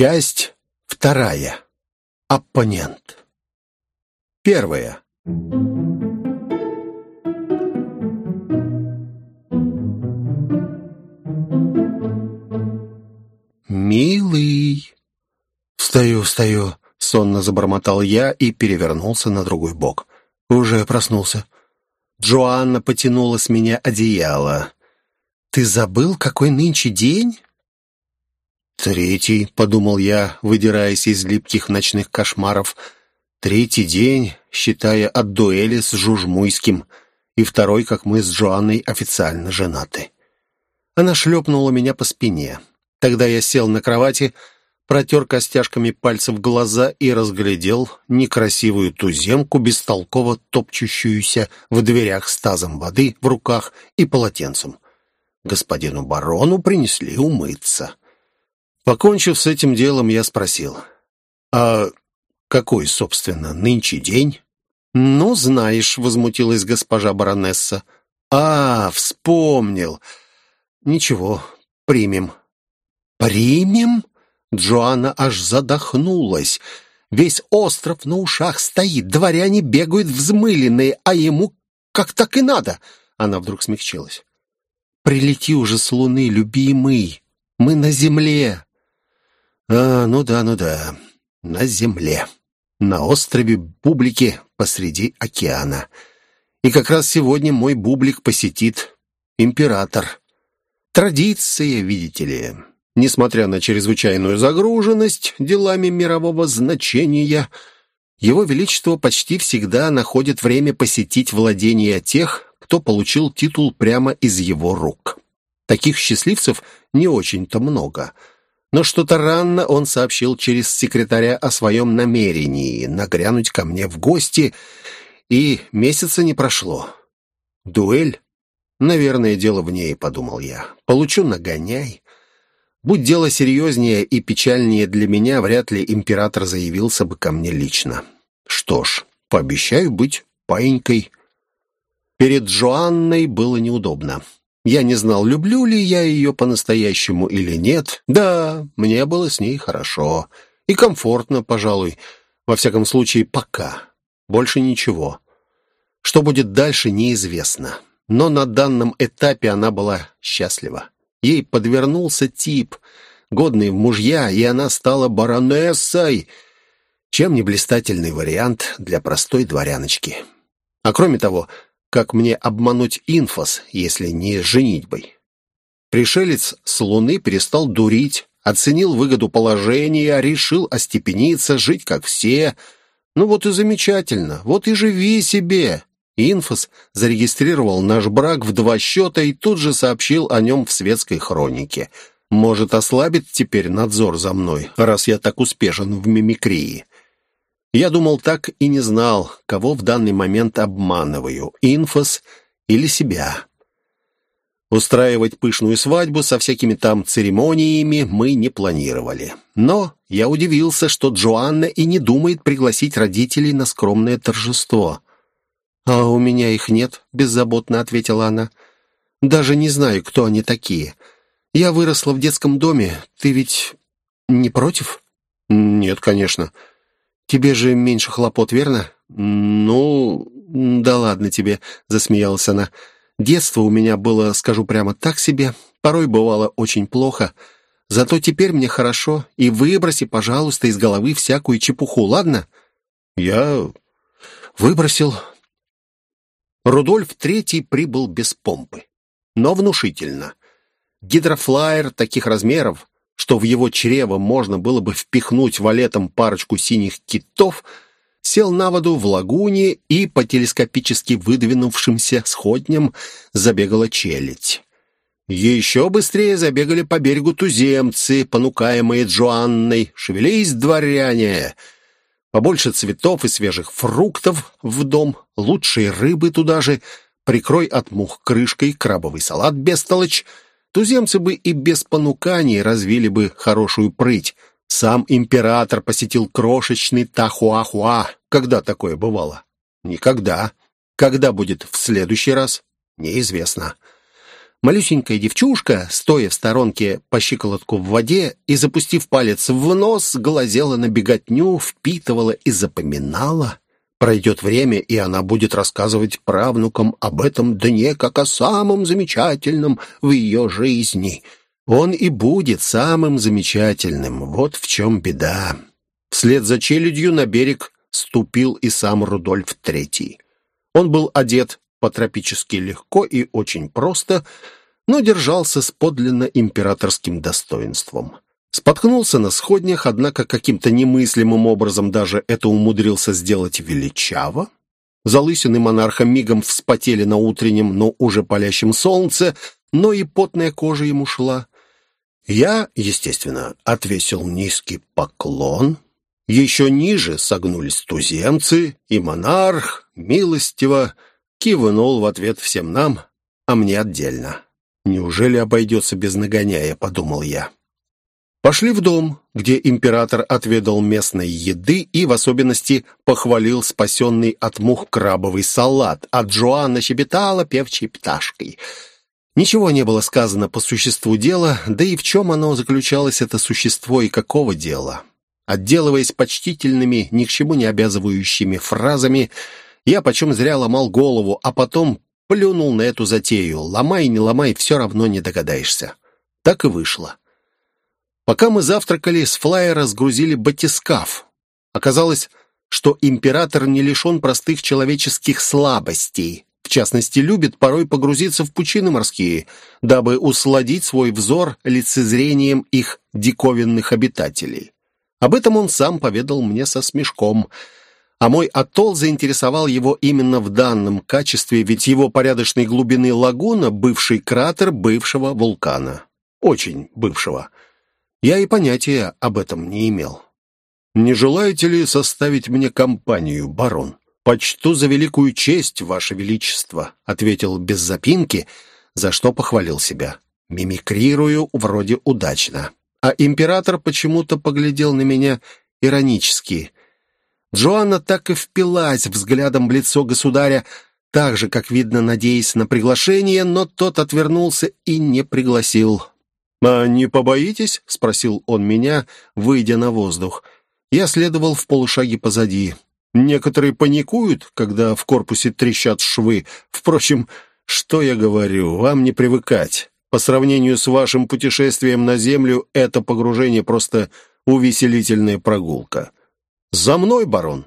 Часть вторая. Оппонент. Первая. «Милый!» «Встаю, встаю!» — сонно забормотал я и перевернулся на другой бок. «Уже проснулся». Джоанна потянула с меня одеяло. «Ты забыл, какой нынче день?» «Третий», — подумал я, выдираясь из липких ночных кошмаров. «Третий день, считая от дуэли с Жужмуйским, и второй, как мы с Джоанной официально женаты». Она шлепнула меня по спине. Тогда я сел на кровати, протер костяшками пальцев глаза и разглядел некрасивую туземку, бестолково топчущуюся в дверях с тазом воды в руках и полотенцем. Господину барону принесли умыться. Покончив с этим делом, я спросил, «А какой, собственно, нынче день?» «Ну, знаешь», — возмутилась госпожа баронесса. «А, вспомнил. Ничего, примем». «Примем?» Джоанна аж задохнулась. Весь остров на ушах стоит, дворяне бегают взмыленные, а ему как так и надо. Она вдруг смягчилась. «Прилети уже с луны, любимый, мы на земле». «А, ну да, ну да, на земле, на острове Бублики посреди океана. И как раз сегодня мой бублик посетит император. Традиция, видите ли». Несмотря на чрезвычайную загруженность делами мирового значения, его Величество почти всегда находит время посетить владения тех, кто получил титул прямо из его рук. Таких счастливцев не очень-то много. Но что-то рано он сообщил через секретаря о своем намерении нагрянуть ко мне в гости, и месяца не прошло. Дуэль? Наверное, дело в ней, подумал я. Получу нагоняй. Будь дело серьезнее и печальнее для меня, вряд ли император заявился бы ко мне лично. Что ж, пообещаю быть паинькой. Перед Джоанной было неудобно. Я не знал, люблю ли я ее по-настоящему или нет. Да, мне было с ней хорошо. И комфортно, пожалуй. Во всяком случае, пока. Больше ничего. Что будет дальше, неизвестно. Но на данном этапе она была счастлива. Ей подвернулся тип, годный в мужья, и она стала баронессой. Чем не блистательный вариант для простой дворяночки. А кроме того, как мне обмануть инфос, если не женитьбой? Пришелец с Луны перестал дурить, оценил выгоду положения, решил остепениться, жить как все. Ну вот и замечательно, вот и живи себе. Инфос зарегистрировал наш брак в два счета и тут же сообщил о нем в светской хронике. Может, ослабит теперь надзор за мной, раз я так успешен в мимикрии. Я думал так и не знал, кого в данный момент обманываю, Инфос или себя. Устраивать пышную свадьбу со всякими там церемониями мы не планировали. Но я удивился, что Джоанна и не думает пригласить родителей на скромное торжество. «А у меня их нет», — беззаботно ответила она. «Даже не знаю, кто они такие. Я выросла в детском доме. Ты ведь не против?» «Нет, конечно. Тебе же меньше хлопот, верно?» «Ну, да ладно тебе», — засмеялась она. «Детство у меня было, скажу прямо, так себе. Порой бывало очень плохо. Зато теперь мне хорошо. И выброси, пожалуйста, из головы всякую чепуху, ладно?» «Я выбросил. Рудольф III прибыл без помпы, но внушительно. Гидрофлайер таких размеров, что в его чрево можно было бы впихнуть валетом парочку синих китов, сел на воду в лагуне и по телескопически выдвинувшимся сходням забегала челядь. Еще быстрее забегали по берегу туземцы, понукаемые Джоанной. «Шевелись, дворяне!» Побольше цветов и свежих фруктов в дом, лучшей рыбы туда же, прикрой от мух крышкой крабовый салат без толочь. Туземцы бы и без понуканий развили бы хорошую прыть. Сам император посетил крошечный Тахуахуа. Когда такое бывало? Никогда. Когда будет в следующий раз? Неизвестно. Малюсенькая девчушка, стоя в сторонке по щиколотку в воде и запустив палец в нос, глазела на беготню, впитывала и запоминала. Пройдет время, и она будет рассказывать правнукам об этом дне как о самом замечательном в ее жизни. Он и будет самым замечательным. Вот в чем беда. Вслед за челюдью на берег ступил и сам Рудольф Третий. Он был одет по-тропически легко и очень просто, но держался с подлинно императорским достоинством. Споткнулся на сходнях, однако каким-то немыслимым образом даже это умудрился сделать величаво. Залысины монарха мигом вспотели на утреннем, но уже палящем солнце, но и потная кожа ему шла. Я, естественно, отвесил низкий поклон. Еще ниже согнулись туземцы, и монарх милостиво Кивнул в ответ всем нам, а мне отдельно. «Неужели обойдется без нагоняя?» — подумал я. Пошли в дом, где император отведал местной еды и, в особенности, похвалил спасенный от мух крабовый салат, а Джоанна щебетала певчей пташкой. Ничего не было сказано по существу дела, да и в чем оно заключалось, это существо и какого дела. Отделываясь почтительными, ни к чему не обязывающими фразами, я почем зря ломал голову, а потом плюнул на эту затею. Ломай, не ломай, все равно не догадаешься. Так и вышло. Пока мы завтракали, с флайера сгрузили батискаф. Оказалось, что император не лишен простых человеческих слабостей. В частности, любит порой погрузиться в пучины морские, дабы усладить свой взор лицезрением их диковинных обитателей. Об этом он сам поведал мне со смешком – а мой атолл заинтересовал его именно в данном качестве, ведь его порядочной глубины лагуна — бывший кратер бывшего вулкана. Очень бывшего. Я и понятия об этом не имел. «Не желаете ли составить мне компанию, барон?» «Почту за великую честь, ваше величество», — ответил без запинки, за что похвалил себя. «Мимикрирую вроде удачно». А император почему-то поглядел на меня иронически — Джоанна так и впилась взглядом в лицо государя, так же, как видно, надеясь на приглашение, но тот отвернулся и не пригласил. «А не побоитесь?» — спросил он меня, выйдя на воздух. Я следовал в полушаге позади. Некоторые паникуют, когда в корпусе трещат швы. Впрочем, что я говорю, вам не привыкать. По сравнению с вашим путешествием на Землю, это погружение просто увеселительная прогулка. «За мной, барон!»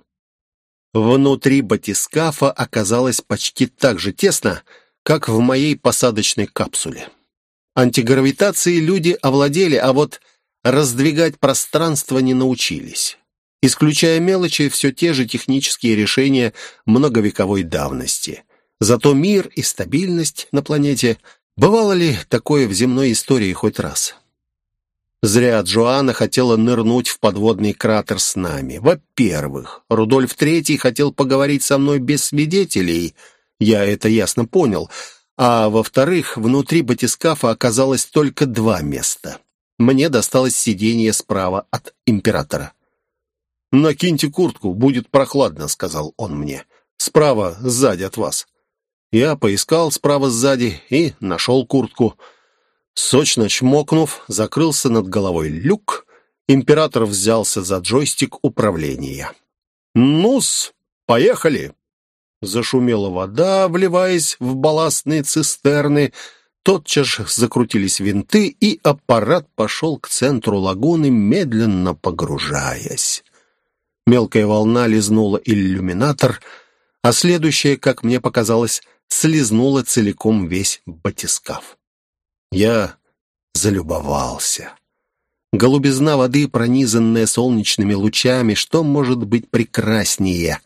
Внутри батискафа оказалось почти так же тесно, как в моей посадочной капсуле. Антигравитацией люди овладели, а вот раздвигать пространство не научились. Исключая мелочи, все те же технические решения многовековой давности. Зато мир и стабильность на планете. Бывало ли такое в земной истории хоть раз? Зря Джоанна хотела нырнуть в подводный кратер с нами. Во-первых, Рудольф III хотел поговорить со мной без свидетелей. Я это ясно понял. А во-вторых, внутри батискафа оказалось только два места. Мне досталось сиденье справа от императора. «Накиньте куртку, будет прохладно», — сказал он мне. «Справа, сзади от вас». Я поискал справа сзади и нашел куртку — Сочно чмокнув, закрылся над головой люк. Император взялся за джойстик управления. «Ну-с, поехали!» Зашумела вода, вливаясь в балластные цистерны. Тотчас же закрутились винты, и аппарат пошел к центру лагуны, медленно погружаясь. Мелкая волна лизнула иллюминатор, а следующая, как мне показалось, слезнула целиком весь батискаф. Я залюбовался. Голубизна воды, пронизанная солнечными лучами, что может быть прекраснее?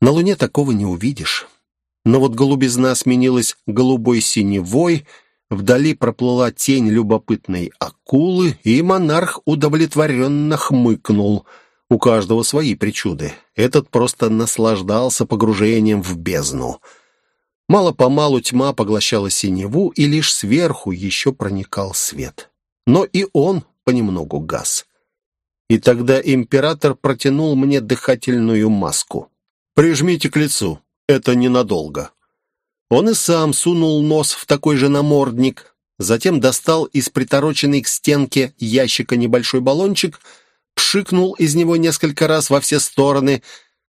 На Луне такого не увидишь. Но вот голубизна сменилась голубой синевой, вдали проплыла тень любопытной акулы, и монарх удовлетворенно хмыкнул. У каждого свои причуды. Этот просто наслаждался погружением в бездну — Мало-помалу тьма поглощала синеву, и лишь сверху еще проникал свет. Но и он понемногу гас. И тогда император протянул мне дыхательную маску. «Прижмите к лицу, это ненадолго». Он и сам сунул нос в такой же намордник, затем достал из притороченной к стенке ящика небольшой баллончик, пшикнул из него несколько раз во все стороны.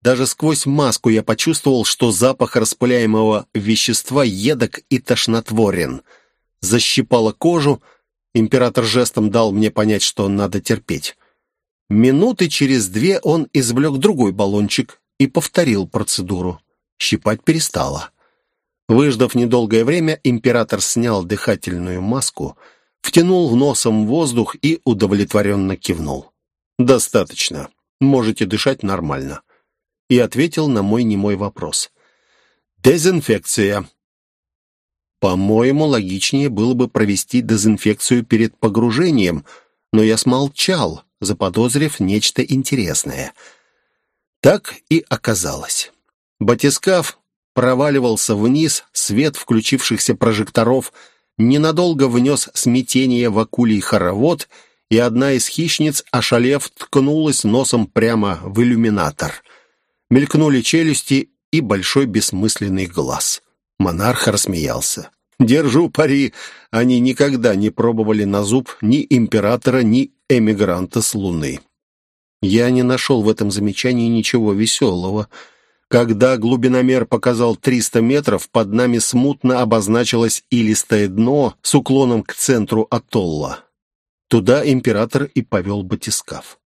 Даже сквозь маску я почувствовал, что запах распыляемого вещества едок и тошнотворен. Защипало кожу, император жестом дал мне понять, что надо терпеть. Минуты через две он извлек другой баллончик и повторил процедуру. Щипать перестало. Выждав недолгое время, император снял дыхательную маску, втянул носом воздух и удовлетворенно кивнул. «Достаточно. Можете дышать нормально». И ответил на мой немой вопрос. «Дезинфекция». По-моему, логичнее было бы провести дезинфекцию перед погружением, но я смолчал, заподозрив нечто интересное. Так и оказалось. Батискаф проваливался вниз, свет включившихся прожекторов ненадолго внес смятение в акулий хоровод, и одна из хищниц, ошалев, ткнулась носом прямо в иллюминатор. Мелькнули челюсти и большой бессмысленный глаз. Монарх рассмеялся. «Держу пари, они никогда не пробовали на зуб ни императора, ни эмигранта с Луны». Я не нашел в этом замечании ничего веселого — когда глубиномер показал 300 метров, под нами смутно обозначилось илистое дно с уклоном к центру атолла. Туда император и повел батискаф.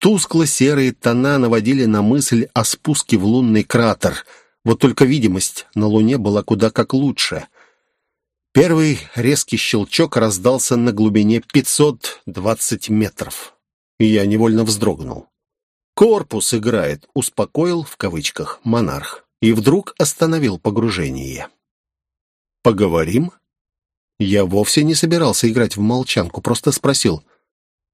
Тускло-серые тона наводили на мысль о спуске в лунный кратер. Вот только видимость на Луне была куда как лучше. Первый резкий щелчок раздался на глубине 520 метров. И я невольно вздрогнул. «Корпус играет», — успокоил в кавычках монарх. И вдруг остановил погружение. «Поговорим?» Я вовсе не собирался играть в молчанку, просто спросил,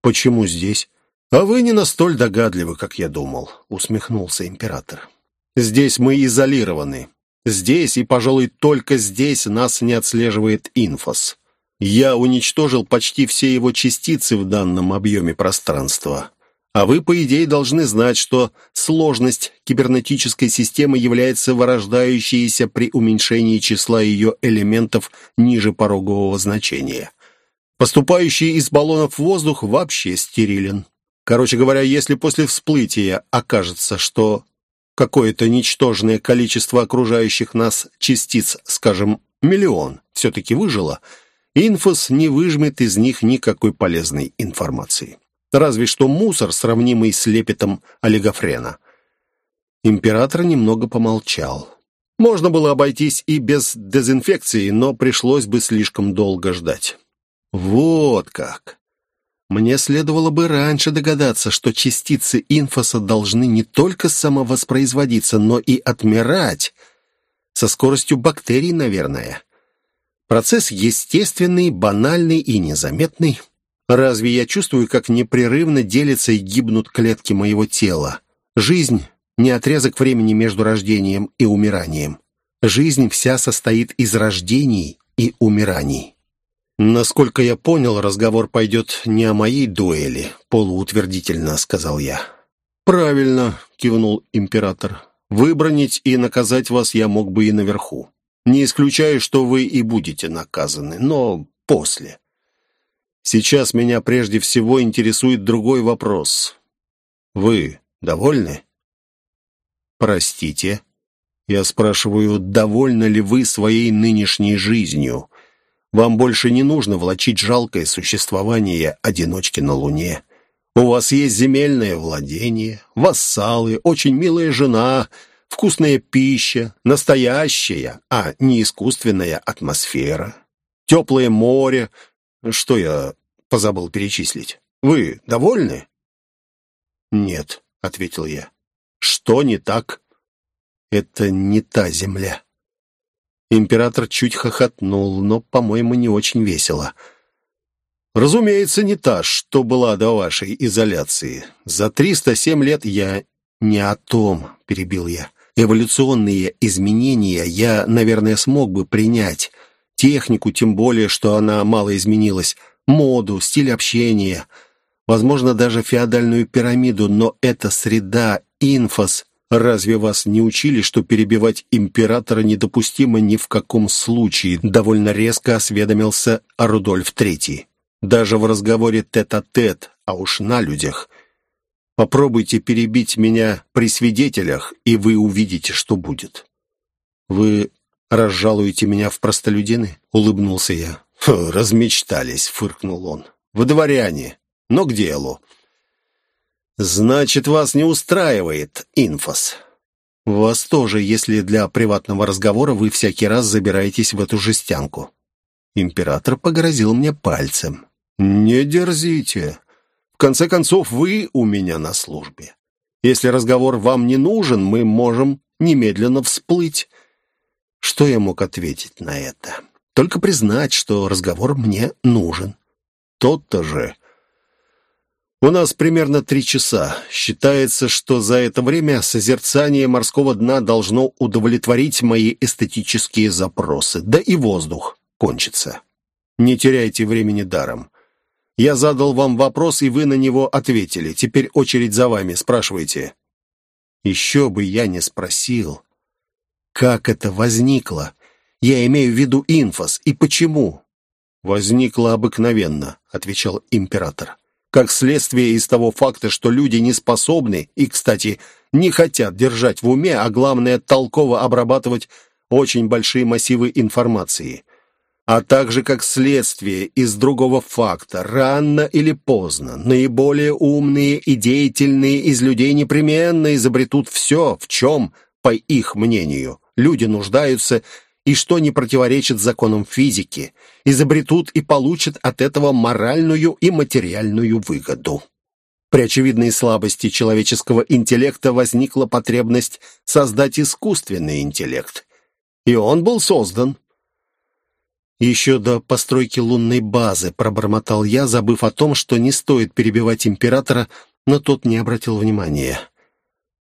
«Почему здесь?» «А вы не настоль догадливы, как я думал», — усмехнулся император. «Здесь мы изолированы. Здесь и, пожалуй, только здесь нас не отслеживает инфос. Я уничтожил почти все его частицы в данном объеме пространства. А вы, по идее, должны знать, что сложность кибернетической системы является вырождающейся при уменьшении числа ее элементов ниже порогового значения. Поступающий из баллонов воздух вообще стерилен. Короче говоря, если после всплытия окажется, что какое-то ничтожное количество окружающих нас частиц, скажем, миллион, все-таки выжило, инфос не выжмет из них никакой полезной информации разве что мусор, сравнимый с лепетом олигофрена. Император немного помолчал. Можно было обойтись и без дезинфекции, но пришлось бы слишком долго ждать. Вот как! Мне следовало бы раньше догадаться, что частицы инфоса должны не только самовоспроизводиться, но и отмирать. Со скоростью бактерий, наверное. Процесс естественный, банальный и незаметный. Разве я чувствую, как непрерывно делятся и гибнут клетки моего тела? Жизнь — не отрезок времени между рождением и умиранием. Жизнь вся состоит из рождений и умираний. «Насколько я понял, разговор пойдет не о моей дуэли», — полуутвердительно сказал я. «Правильно», — кивнул император. «Выбронить и наказать вас я мог бы и наверху. Не исключаю, что вы и будете наказаны, но после. Сейчас меня прежде всего интересует другой вопрос. Вы довольны? Простите. Я спрашиваю, довольны ли вы своей нынешней жизнью? Вам больше не нужно влачить жалкое существование одиночки на Луне. У вас есть земельное владение, вассалы, очень милая жена, вкусная пища, настоящая, а не искусственная атмосфера, теплое море, что я позабыл перечислить? Вы довольны?» «Нет», — ответил я. «Что не так?» «Это не та земля». Император чуть хохотнул, но, по-моему, не очень весело. «Разумеется, не та, что была до вашей изоляции. За 307 лет я не о том», — перебил я. «Эволюционные изменения я, наверное, смог бы принять. Технику, тем более, что она мало изменилась моду, стиль общения, возможно, даже феодальную пирамиду, но эта среда, инфос, Разве вас не учили, что перебивать императора недопустимо ни в каком случае?» Довольно резко осведомился Рудольф III. «Даже в разговоре тет-а-тет, -тет, а уж на людях. Попробуйте перебить меня при свидетелях, и вы увидите, что будет». «Вы разжалуете меня в простолюдины?» — улыбнулся я. «Размечтались», — фыркнул он. «В дворяне. Но к делу. «Значит, вас не устраивает инфос?» «Вас тоже, если для приватного разговора вы всякий раз забираетесь в эту жестянку». Император погрозил мне пальцем. «Не дерзите. В конце концов, вы у меня на службе. Если разговор вам не нужен, мы можем немедленно всплыть». Что я мог ответить на это? Только признать, что разговор мне нужен. Тот-то же у нас примерно три часа. Считается, что за это время созерцание морского дна должно удовлетворить мои эстетические запросы. Да и воздух кончится. Не теряйте времени даром. Я задал вам вопрос, и вы на него ответили. Теперь очередь за вами. Спрашивайте. Еще бы я не спросил, как это возникло. Я имею в виду инфос. И почему? Возникло обыкновенно, отвечал император как следствие из того факта, что люди не способны и, кстати, не хотят держать в уме, а главное, толково обрабатывать очень большие массивы информации. А также как следствие из другого факта, рано или поздно, наиболее умные и деятельные из людей непременно изобретут все, в чем, по их мнению, люди нуждаются и что не противоречит законам физики, изобретут и получат от этого моральную и материальную выгоду. При очевидной слабости человеческого интеллекта возникла потребность создать искусственный интеллект. И он был создан. Еще до постройки лунной базы пробормотал я, забыв о том, что не стоит перебивать императора, но тот не обратил внимания.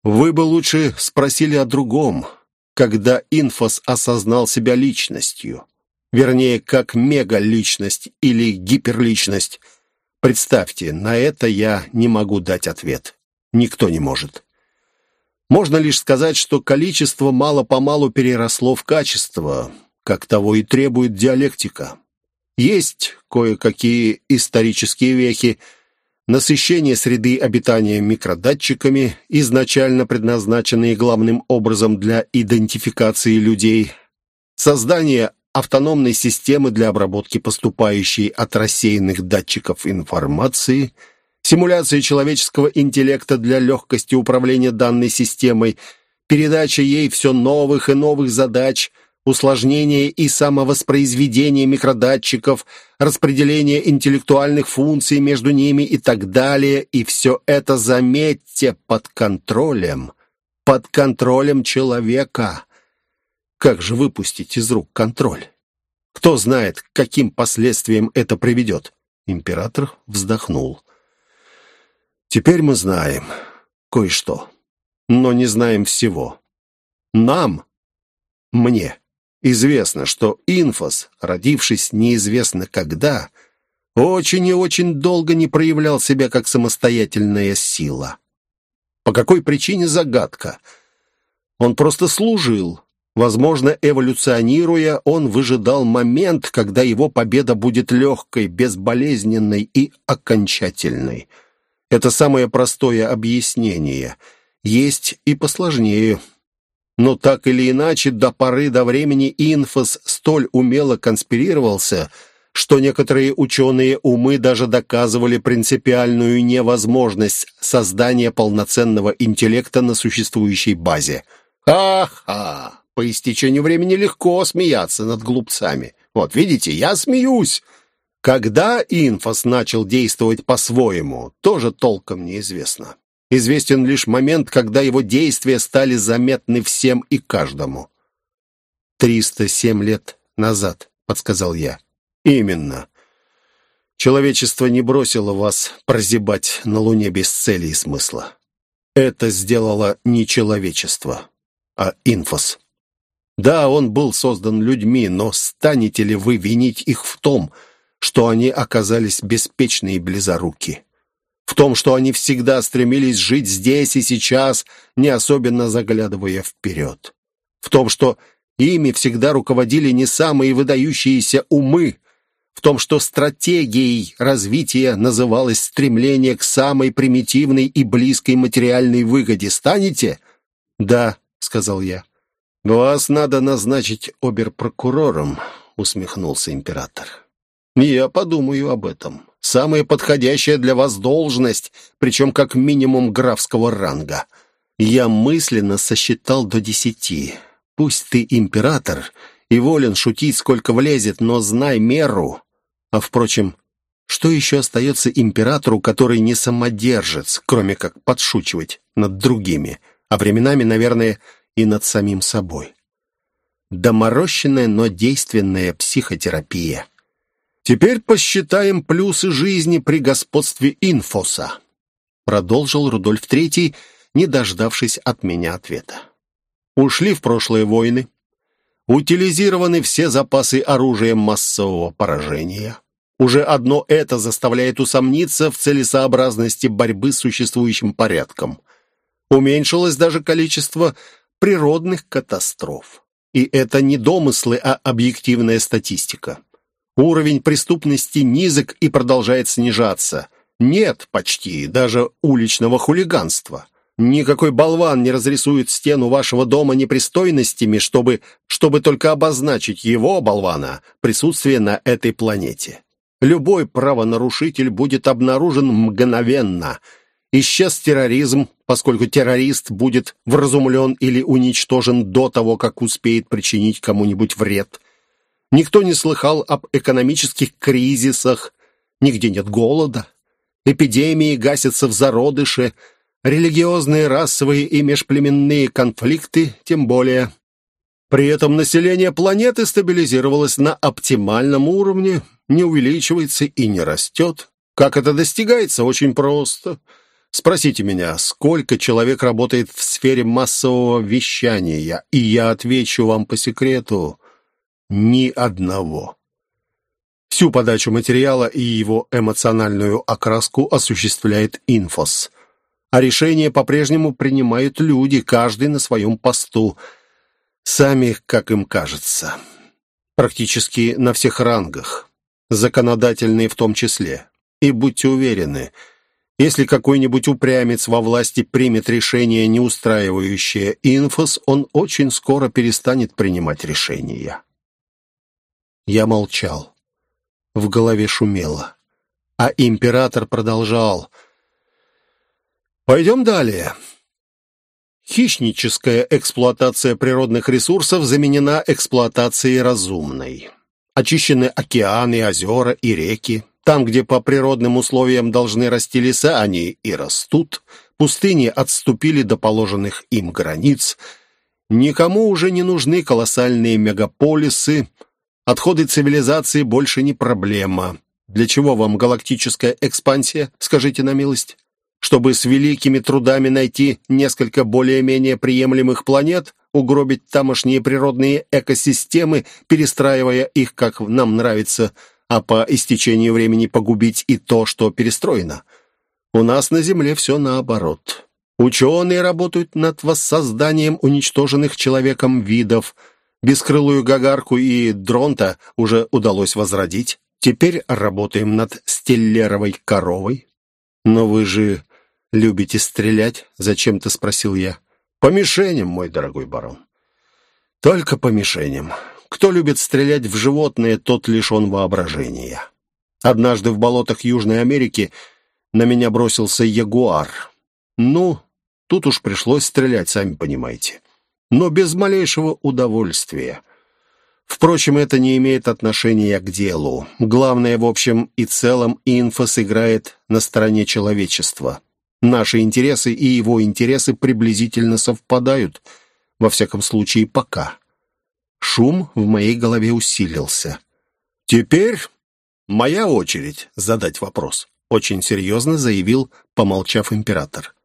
«Вы бы лучше спросили о другом когда инфос осознал себя личностью. Вернее, как мегаличность или гиперличность. Представьте, на это я не могу дать ответ. Никто не может. Можно лишь сказать, что количество мало-помалу переросло в качество, как того и требует диалектика. Есть кое-какие исторические вехи – насыщение среды обитания микродатчиками, изначально предназначенные главным образом для идентификации людей, создание автономной системы для обработки поступающей от рассеянных датчиков информации, симуляция человеческого интеллекта для легкости управления данной системой, передача ей все новых и новых задач – усложнение и самовоспроизведение микродатчиков, распределение интеллектуальных функций между ними и так далее. И все это, заметьте, под контролем. Под контролем человека. Как же выпустить из рук контроль? Кто знает, к каким последствиям это приведет? Император вздохнул. Теперь мы знаем кое-что, но не знаем всего. Нам, мне, Известно, что инфос, родившись неизвестно когда, очень и очень долго не проявлял себя как самостоятельная сила. По какой причине загадка? Он просто служил. Возможно, эволюционируя, он выжидал момент, когда его победа будет легкой, безболезненной и окончательной. Это самое простое объяснение. Есть и посложнее – но так или иначе, до поры до времени инфос столь умело конспирировался, что некоторые ученые умы даже доказывали принципиальную невозможность создания полноценного интеллекта на существующей базе. Ха-ха! По истечению времени легко смеяться над глупцами. Вот видите, я смеюсь. Когда инфос начал действовать по-своему, тоже толком неизвестно. Известен лишь момент, когда его действия стали заметны всем и каждому. «Триста семь лет назад», — подсказал я. «Именно. Человечество не бросило вас прозябать на Луне без цели и смысла. Это сделало не человечество, а инфос. Да, он был создан людьми, но станете ли вы винить их в том, что они оказались беспечны и близоруки?» В том, что они всегда стремились жить здесь и сейчас, не особенно заглядывая вперед. В том, что ими всегда руководили не самые выдающиеся умы, в том, что стратегией развития называлось стремление к самой примитивной и близкой материальной выгоде. Станете? Да, сказал я. Вас надо назначить оберпрокурором, усмехнулся император. Я подумаю об этом. Самая подходящая для вас должность, причем как минимум графского ранга. Я мысленно сосчитал до десяти. Пусть ты император и волен шутить сколько влезет, но знай меру. А впрочем, что еще остается императору, который не самодержец, кроме как подшучивать над другими, а временами, наверное, и над самим собой? Доморощенная, но действенная психотерапия. Теперь посчитаем плюсы жизни при господстве инфоса. Продолжил Рудольф III, не дождавшись от меня ответа. Ушли в прошлые войны, утилизированы все запасы оружия массового поражения, уже одно это заставляет усомниться в целесообразности борьбы с существующим порядком. Уменьшилось даже количество природных катастроф. И это не домыслы, а объективная статистика. Уровень преступности низок и продолжает снижаться. Нет почти даже уличного хулиганства. Никакой болван не разрисует стену вашего дома непристойностями, чтобы, чтобы только обозначить его, болвана, присутствие на этой планете. Любой правонарушитель будет обнаружен мгновенно. Исчез терроризм, поскольку террорист будет вразумлен или уничтожен до того, как успеет причинить кому-нибудь вред. Никто не слыхал об экономических кризисах, нигде нет голода. Эпидемии гасятся в зародыше, религиозные, расовые и межплеменные конфликты тем более. При этом население планеты стабилизировалось на оптимальном уровне, не увеличивается и не растет. Как это достигается? Очень просто. Спросите меня, сколько человек работает в сфере массового вещания, и я отвечу вам по секрету – ни одного. Всю подачу материала и его эмоциональную окраску осуществляет инфос. А решения по-прежнему принимают люди, каждый на своем посту. Сами, как им кажется. Практически на всех рангах законодательные в том числе. И будьте уверены, если какой-нибудь упрямец во власти примет решение, не устраивающее инфос, он очень скоро перестанет принимать решения. Я молчал. В голове шумело. А император продолжал. «Пойдем далее. Хищническая эксплуатация природных ресурсов заменена эксплуатацией разумной. Очищены океаны, озера и реки. Там, где по природным условиям должны расти леса, они и растут. Пустыни отступили до положенных им границ. Никому уже не нужны колоссальные мегаполисы. Отходы цивилизации больше не проблема. Для чего вам галактическая экспансия, скажите на милость? Чтобы с великими трудами найти несколько более-менее приемлемых планет – угробить тамошние природные экосистемы, перестраивая их, как нам нравится, а по истечении времени погубить и то, что перестроено. У нас на Земле все наоборот. Ученые работают над воссозданием уничтоженных человеком видов. Бескрылую гагарку и дронта уже удалось возродить. Теперь работаем над стеллеровой коровой. Но вы же любите стрелять? Зачем-то спросил я. По мишеням, мой дорогой барон. Только по мишеням. Кто любит стрелять в животные, тот лишен воображения. Однажды в болотах Южной Америки на меня бросился ягуар. Ну, тут уж пришлось стрелять, сами понимаете. Но без малейшего удовольствия. Впрочем, это не имеет отношения к делу. Главное, в общем и целом, инфос играет на стороне человечества. Наши интересы и его интересы приблизительно совпадают, во всяком случае пока. Шум в моей голове усилился. «Теперь моя очередь задать вопрос», — очень серьезно заявил, помолчав император.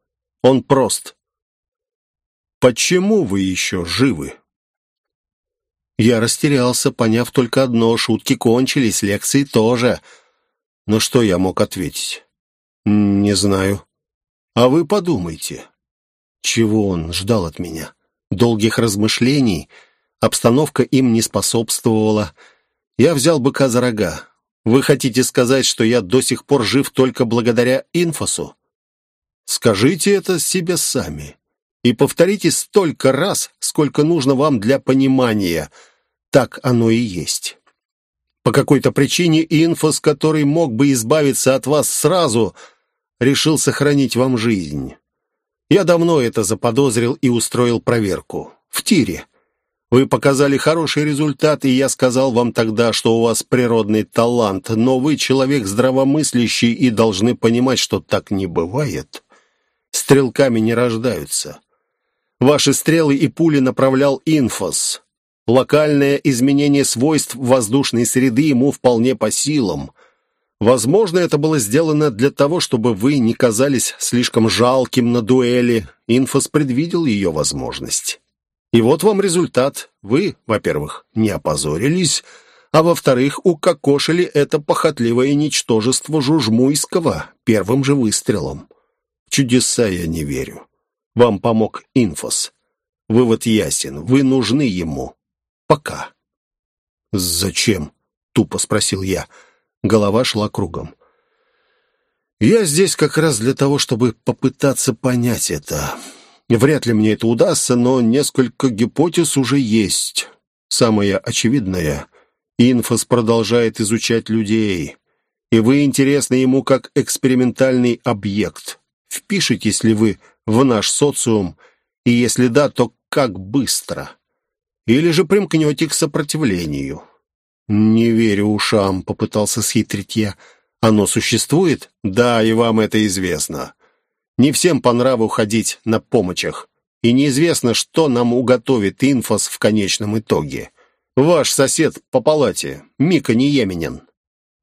«Он прост. Почему вы еще живы?» Я растерялся, поняв только одно — шутки кончились, лекции тоже. Но что я мог ответить? «Не знаю». «А вы подумайте». Чего он ждал от меня? Долгих размышлений? Обстановка им не способствовала. Я взял быка за рога. Вы хотите сказать, что я до сих пор жив только благодаря инфосу? Скажите это себе сами. И повторите столько раз, сколько нужно вам для понимания. Так оно и есть. По какой-то причине инфос, который мог бы избавиться от вас сразу, решил сохранить вам жизнь. Я давно это заподозрил и устроил проверку. В тире. Вы показали хороший результат, и я сказал вам тогда, что у вас природный талант, но вы человек здравомыслящий и должны понимать, что так не бывает. Стрелками не рождаются. Ваши стрелы и пули направлял инфос. Локальное изменение свойств воздушной среды ему вполне по силам. Возможно, это было сделано для того, чтобы вы не казались слишком жалким на дуэли. Инфос предвидел ее возможность. И вот вам результат. Вы, во-первых, не опозорились, а во-вторых, укокошили это похотливое ничтожество Жужмуйского первым же выстрелом. Чудеса я не верю. Вам помог инфос. Вывод ясен. Вы нужны ему. Пока. «Зачем?» — тупо спросил я. Голова шла кругом. «Я здесь как раз для того, чтобы попытаться понять это. Вряд ли мне это удастся, но несколько гипотез уже есть. Самое очевидное — Инфос продолжает изучать людей, и вы интересны ему как экспериментальный объект. Впишетесь ли вы в наш социум, и если да, то как быстро? Или же примкнете к сопротивлению?» «Не верю ушам», — попытался схитрить я. «Оно существует?» «Да, и вам это известно. Не всем по нраву ходить на помощах, и неизвестно, что нам уготовит инфос в конечном итоге. Ваш сосед по палате, Мика Нееменин.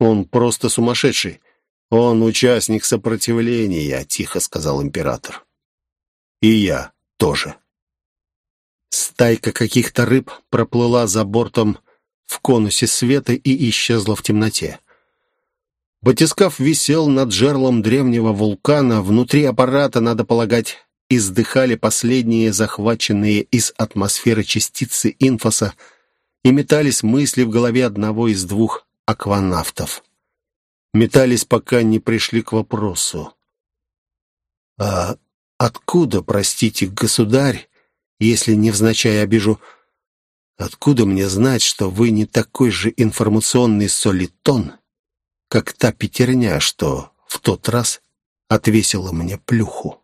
Он просто сумасшедший. Он участник сопротивления, тихо сказал император. И я тоже. Стайка каких-то рыб проплыла за бортом в конусе света и исчезла в темноте. Батискаф висел над жерлом древнего вулкана. Внутри аппарата, надо полагать, издыхали последние захваченные из атмосферы частицы инфоса и метались мысли в голове одного из двух акванавтов. Метались, пока не пришли к вопросу. «А откуда, простите, государь, если невзначай обижу, откуда мне знать, что вы не такой же информационный солитон?» как та пятерня, что в тот раз отвесила мне плюху.